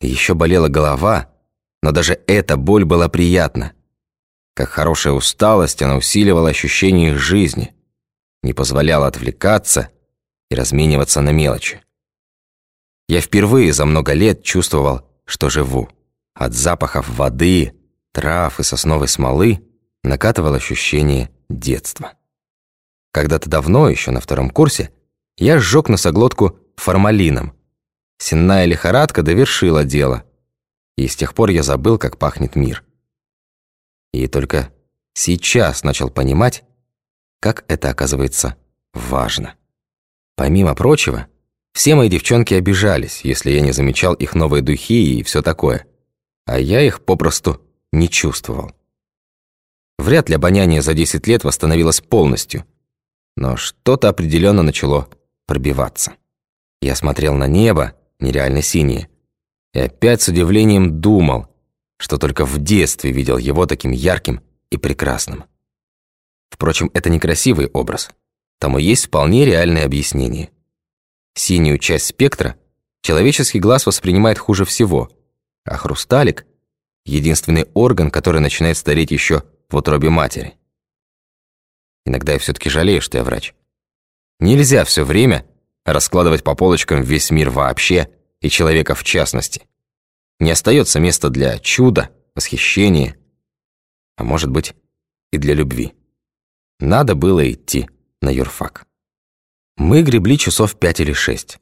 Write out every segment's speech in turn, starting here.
Еще болела голова, но даже эта боль была приятна. Как хорошая усталость, она усиливала ощущение жизни, не позволяла отвлекаться и размениваться на мелочи. Я впервые за много лет чувствовал, что живу. От запахов воды, трав и сосновой смолы накатывало ощущение детства. Когда-то давно, еще на втором курсе, я сжег носоглотку формалином. Сенная лихорадка довершила дело, и с тех пор я забыл, как пахнет мир. И только сейчас начал понимать, как это оказывается важно. Помимо прочего, все мои девчонки обижались, если я не замечал их новые духи и все такое, а я их попросту не чувствовал. Вряд ли обоняние за 10 лет восстановилось полностью, но что-то определенно начало пробиваться. Я смотрел на небо, нереально синее, и опять с удивлением думал, что только в детстве видел его таким ярким и прекрасным. Впрочем, это некрасивый образ. Тому есть вполне реальное объяснение. Синюю часть спектра человеческий глаз воспринимает хуже всего, а хрусталик – единственный орган, который начинает стареть еще в утробе матери. Иногда я все таки жалею, что я врач. Нельзя все время раскладывать по полочкам весь мир вообще и человека в частности. Не остается места для чуда, восхищения, а может быть и для любви. Надо было идти на юрфак. Мы гребли часов пять или шесть,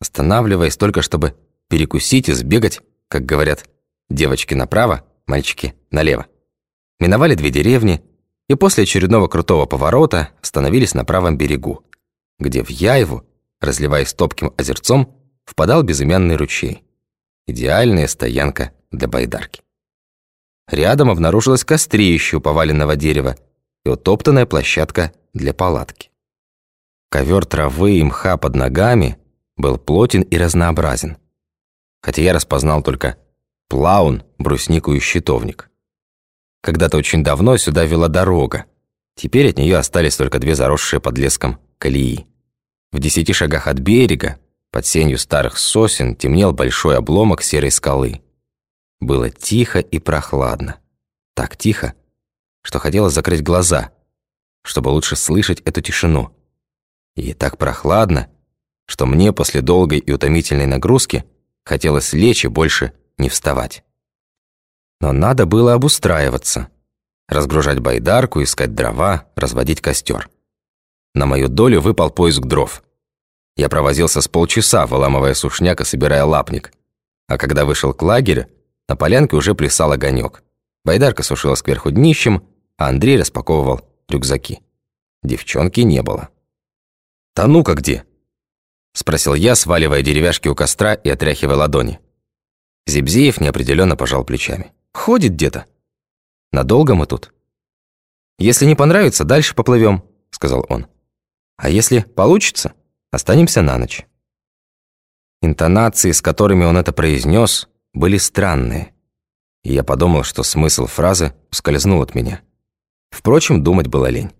останавливаясь только, чтобы перекусить и сбегать, как говорят, девочки направо, мальчики налево. Миновали две деревни и после очередного крутого поворота остановились на правом берегу, где в Яеву, разливаясь топким озерцом, впадал безымянный ручей. Идеальная стоянка для байдарки. Рядом обнаружилось кострище у поваленного дерева и утоптанная площадка для палатки. Ковер травы и мха под ногами был плотен и разнообразен, хотя я распознал только плаун, бруснику и щитовник. Когда-то очень давно сюда вела дорога, теперь от нее остались только две заросшие под леском колеи. В десяти шагах от берега под сенью старых сосен темнел большой обломок серой скалы. Было тихо и прохладно. Так тихо, что хотелось закрыть глаза, чтобы лучше слышать эту тишину. И так прохладно, что мне после долгой и утомительной нагрузки хотелось лечь и больше не вставать. Но надо было обустраиваться, разгружать байдарку, искать дрова, разводить костер. На мою долю выпал поиск дров – я провозился с полчаса, выламывая сушняк и собирая лапник. А когда вышел к лагерю, на полянке уже плясал огонек. Байдарка сушилась кверху днищем, а Андрей распаковывал рюкзаки. Девчонки не было. «Да ну-ка где?» – спросил я, сваливая деревяшки у костра и отряхивая ладони. Зибзеев неопределенно пожал плечами. «Ходит где-то. Надолго мы тут?» «Если не понравится, дальше поплывем», – сказал он. «А если получится, Останемся на ночь». Интонации, с которыми он это произнес, были странные. И я подумал, что смысл фразы ускользнул от меня. Впрочем, думать было лень.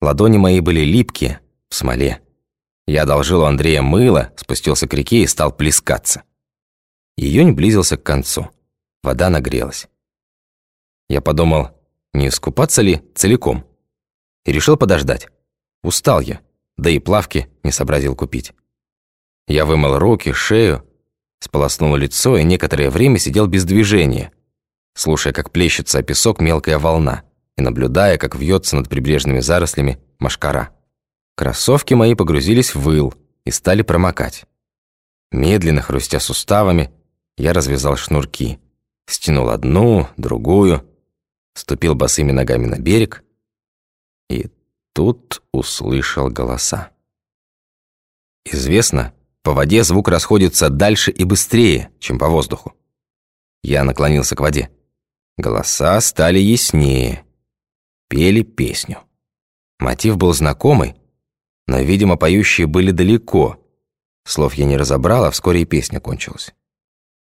Ладони мои были липкие, в смоле. Я одолжил у Андрея мыло, спустился к реке и стал плескаться. Июнь близился к концу. Вода нагрелась. Я подумал, не искупаться ли целиком. И решил подождать. Устал я да и плавки не сообразил купить. Я вымыл руки, шею, сполоснул лицо и некоторое время сидел без движения, слушая, как плещется о песок мелкая волна и наблюдая, как вьется над прибрежными зарослями машкара. Кроссовки мои погрузились в выл и стали промокать. Медленно, хрустя суставами, я развязал шнурки, стянул одну, другую, ступил босыми ногами на берег и тут услышал голоса. Известно, по воде звук расходится дальше и быстрее, чем по воздуху. Я наклонился к воде. Голоса стали яснее. Пели песню. Мотив был знакомый, но, видимо, поющие были далеко. Слов я не разобрал, а вскоре и песня кончилась.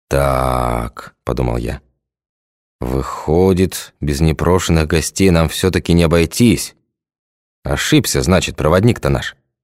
«Так», — подумал я, — «выходит, без непрошенных гостей нам все таки не обойтись». Ошибся, значит, проводник-то наш.